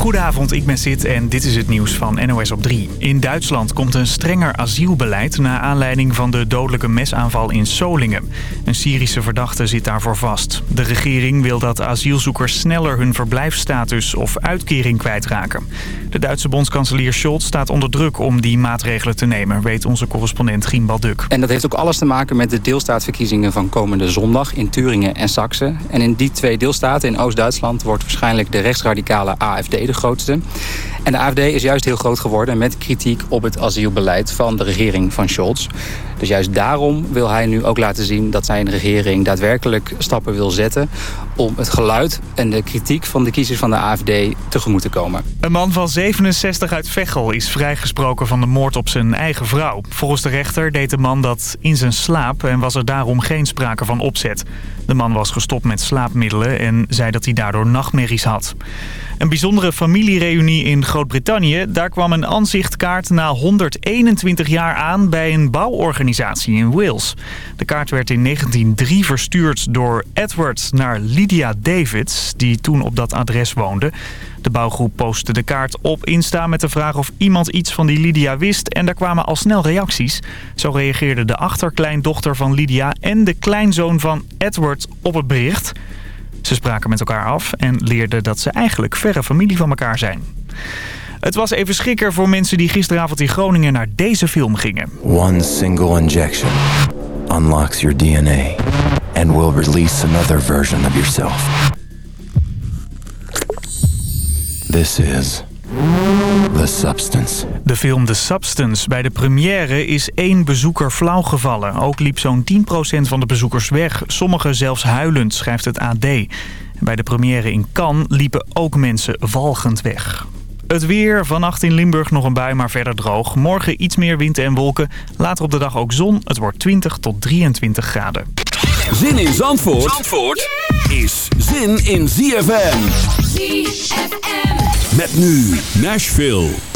Goedenavond, ik ben Sid en dit is het nieuws van NOS op 3. In Duitsland komt een strenger asielbeleid na aanleiding van de dodelijke mesaanval in Solingen. Een Syrische verdachte zit daarvoor vast. De regering wil dat asielzoekers sneller hun verblijfsstatus of uitkering kwijtraken. De Duitse bondskanselier Scholz staat onder druk om die maatregelen te nemen, weet onze correspondent Gien Balduk. En dat heeft ook alles te maken met de deelstaatverkiezingen van komende zondag in Turingen en Saxe. En in die twee deelstaten in Oost-Duitsland wordt waarschijnlijk de rechtsradicale AFD de grootste. En de AFD is juist heel groot geworden met kritiek op het asielbeleid van de regering van Scholz. Dus juist daarom wil hij nu ook laten zien dat zijn regering daadwerkelijk stappen wil zetten om het geluid en de kritiek van de kiezers van de AFD tegemoet te komen. Een man van 67 uit Veghel is vrijgesproken van de moord op zijn eigen vrouw. Volgens de rechter deed de man dat in zijn slaap en was er daarom geen sprake van opzet. De man was gestopt met slaapmiddelen en zei dat hij daardoor nachtmerries had. Een bijzondere familiereunie in Groot-Brittannië. Daar kwam een aanzichtkaart na 121 jaar aan bij een bouworganisatie in Wales. De kaart werd in 1903 verstuurd door Edward naar Lydia Davids, die toen op dat adres woonde. De bouwgroep postte de kaart op Insta met de vraag of iemand iets van die Lydia wist. En daar kwamen al snel reacties. Zo reageerde de achterkleindochter van Lydia en de kleinzoon van Edward op het bericht. Ze spraken met elkaar af en leerden dat ze eigenlijk verre familie van elkaar zijn. Het was even schikker voor mensen die gisteravond in Groningen naar deze film gingen. One single injection unlocks your DNA and will release another version of yourself. This is The Substance. De film The Substance. Bij de première is één bezoeker flauwgevallen. Ook liep zo'n 10% van de bezoekers weg. Sommigen zelfs huilend, schrijft het AD. Bij de première in Cannes liepen ook mensen walgend weg. Het weer, vannacht in Limburg nog een bui, maar verder droog. Morgen iets meer wind en wolken. Later op de dag ook zon. Het wordt 20 tot 23 graden. Zin in Zandvoort, Zandvoort is zin in ZFM. ZFM. Met nu Nashville.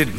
should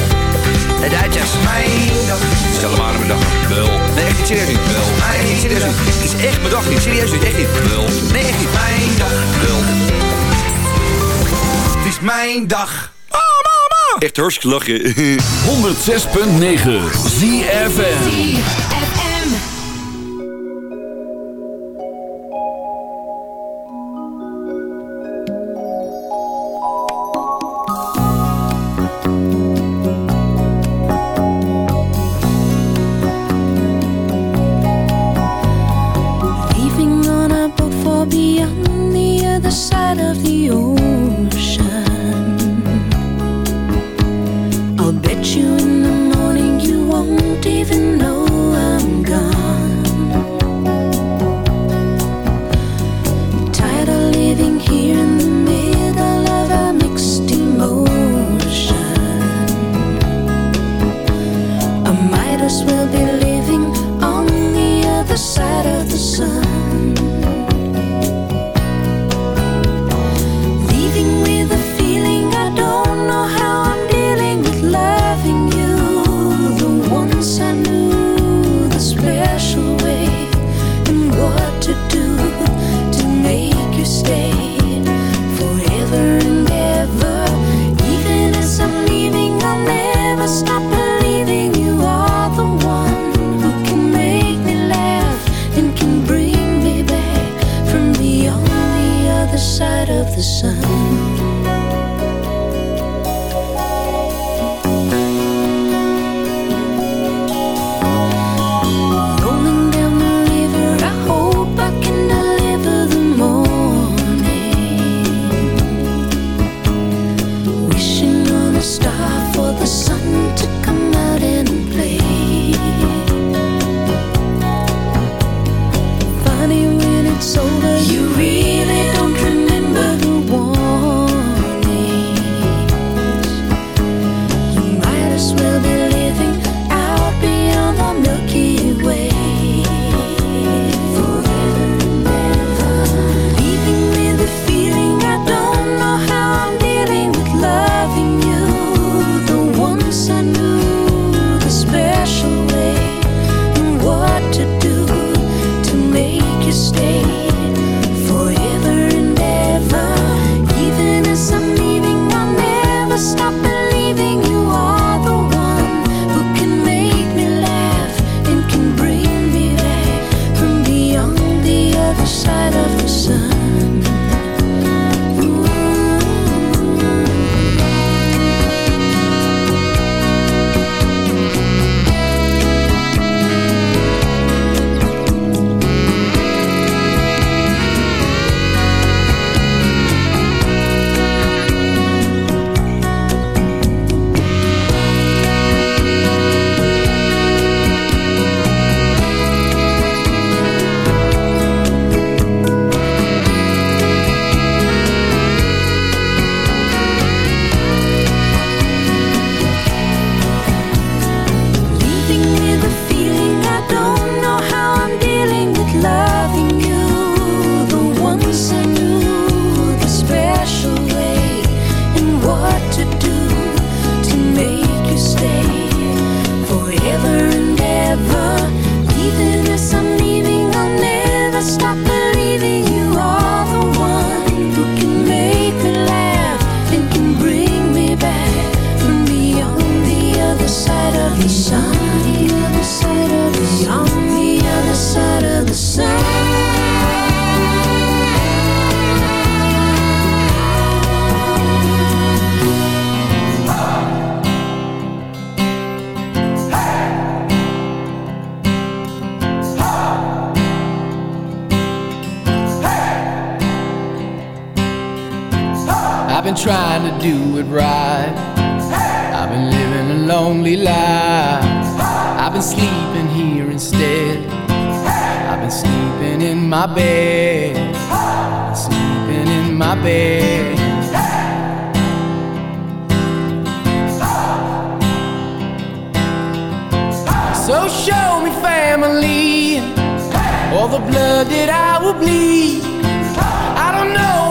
De Duitsers. Mijn dag. Stel maar aan mijn dag. Wel. Nee, echt niet serieus niet. Wel. Nee, echt serieus niet. Het is echt mijn dag niet. Serieus niet. Echt niet. Wel. Nee, echt niet. Mijn dag. Wel. Het is mijn dag. Oh, mama. Echt hartstikke lachen. 106.9 ZFM. I've been trying to do it right. I've been living a lonely life. I've been sleeping here instead. I've been sleeping in my bed. Sleeping in my bed. So show me family, all the blood that I will bleed. I don't know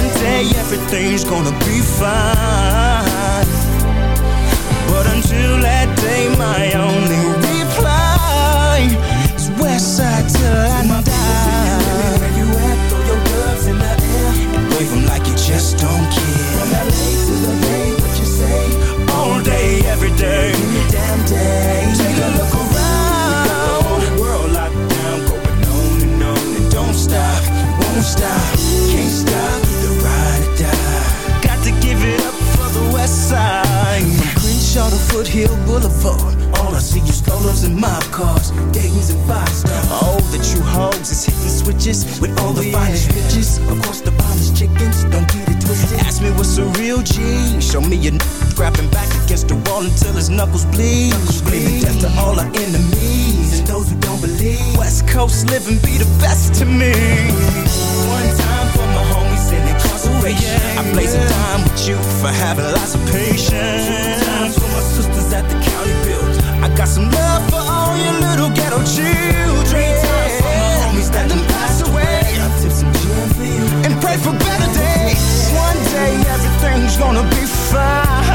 One day everything's gonna be fine. But until that day, my only reply is Westside till I die. Where you at? Throw your gloves in the air and wave 'em like you just don't care. From LA to the Bay, what you say? All day, every day, any damn day. Foothill Boulevard. All I see is strollers and mob cars, Dayton's and five stars. Oh, the true hogs is hitting switches with all the finest riches. Of course, the finest chickens, don't get it twisted. Ask me what's a real G. Show me a n- grabbing back against the wall until his knuckles bleed. Screaming death to all our enemies and those who don't believe. West Coast living be the best to me. One time for my homies in incarceration. I blaze a dime with you for having lots of patience. Times for my sisters at the county build. I got some love for all your little ghetto children. Three times for my homies that done passed away. I tip some gin for you and pray for better days. One day everything's gonna be fine.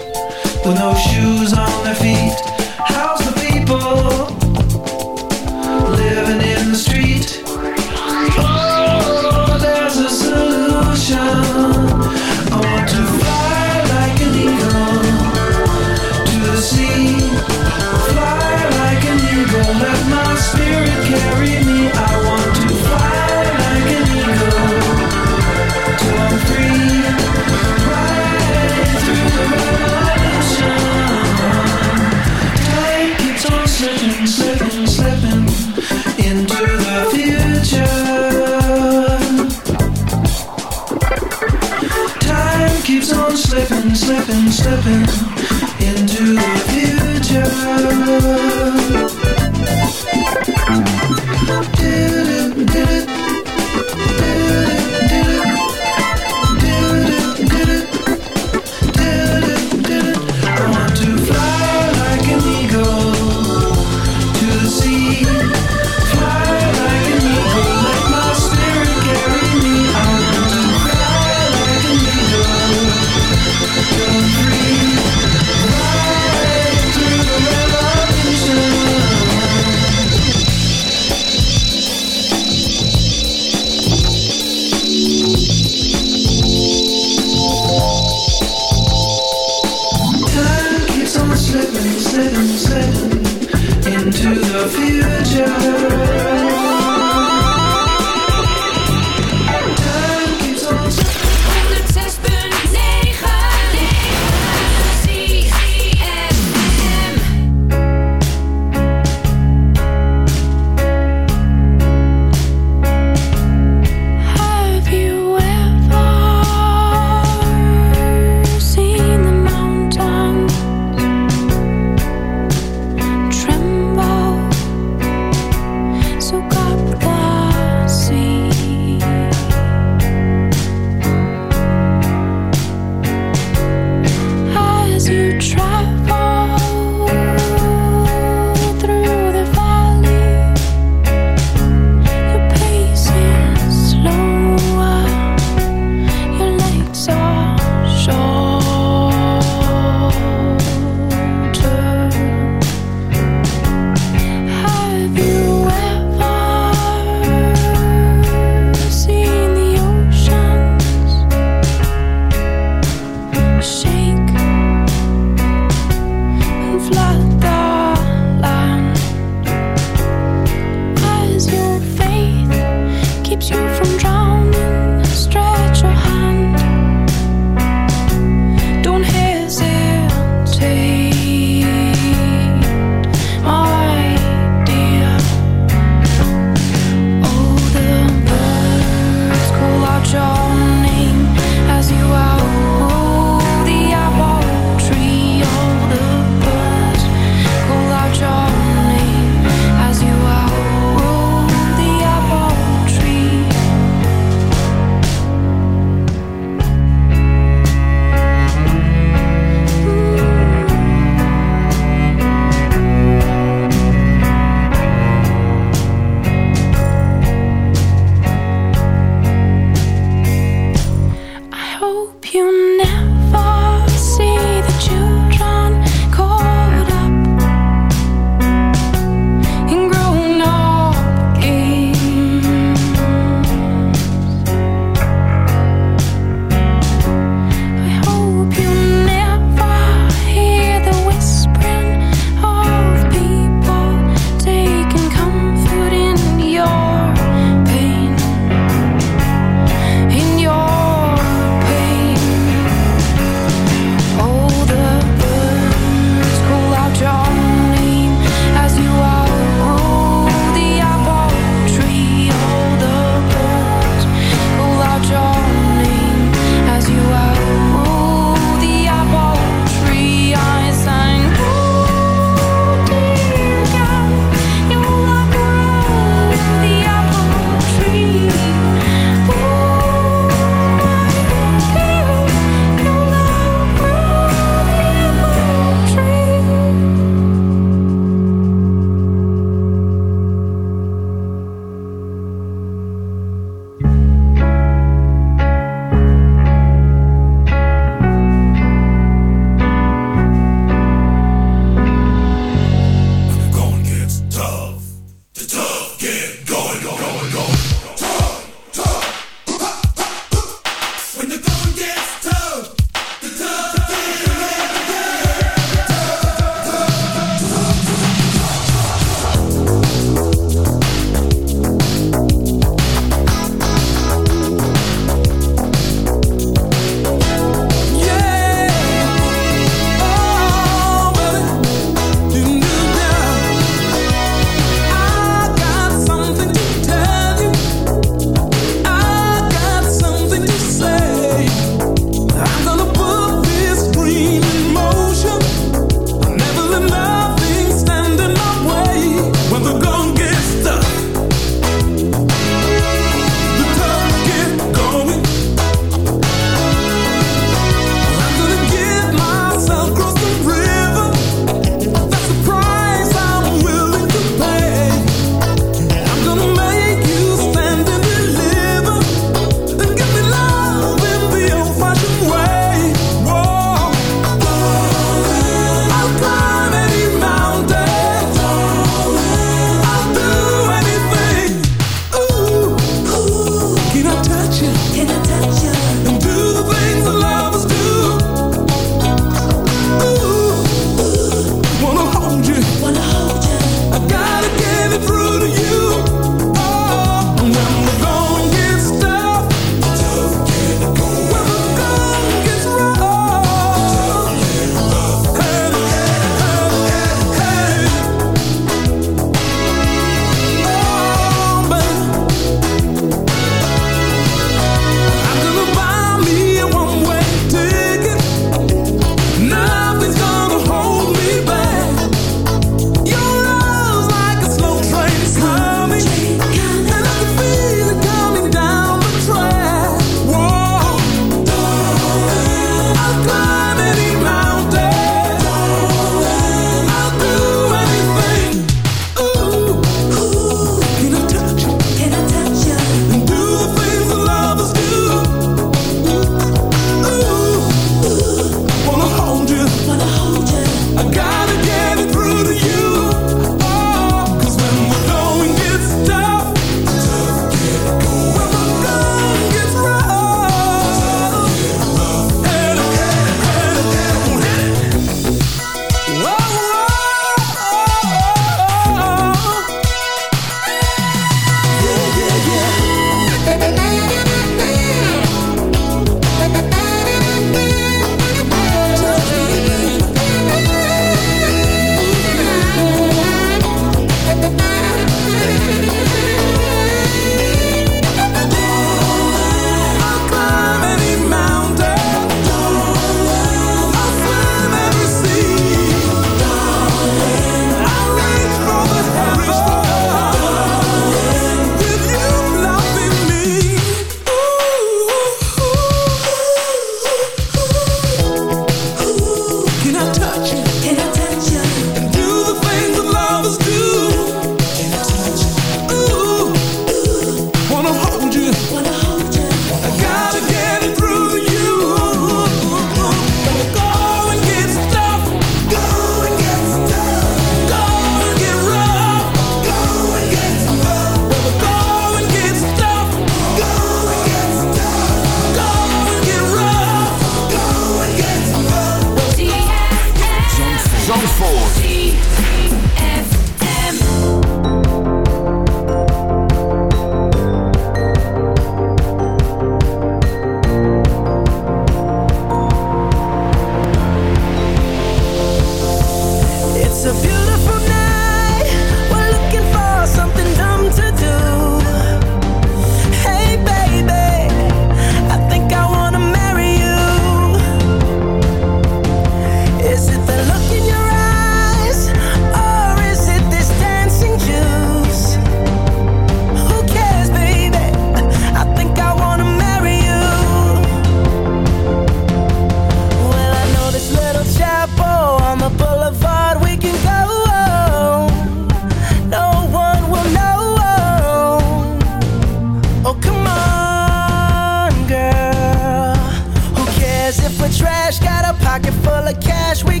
pocket full of cash, we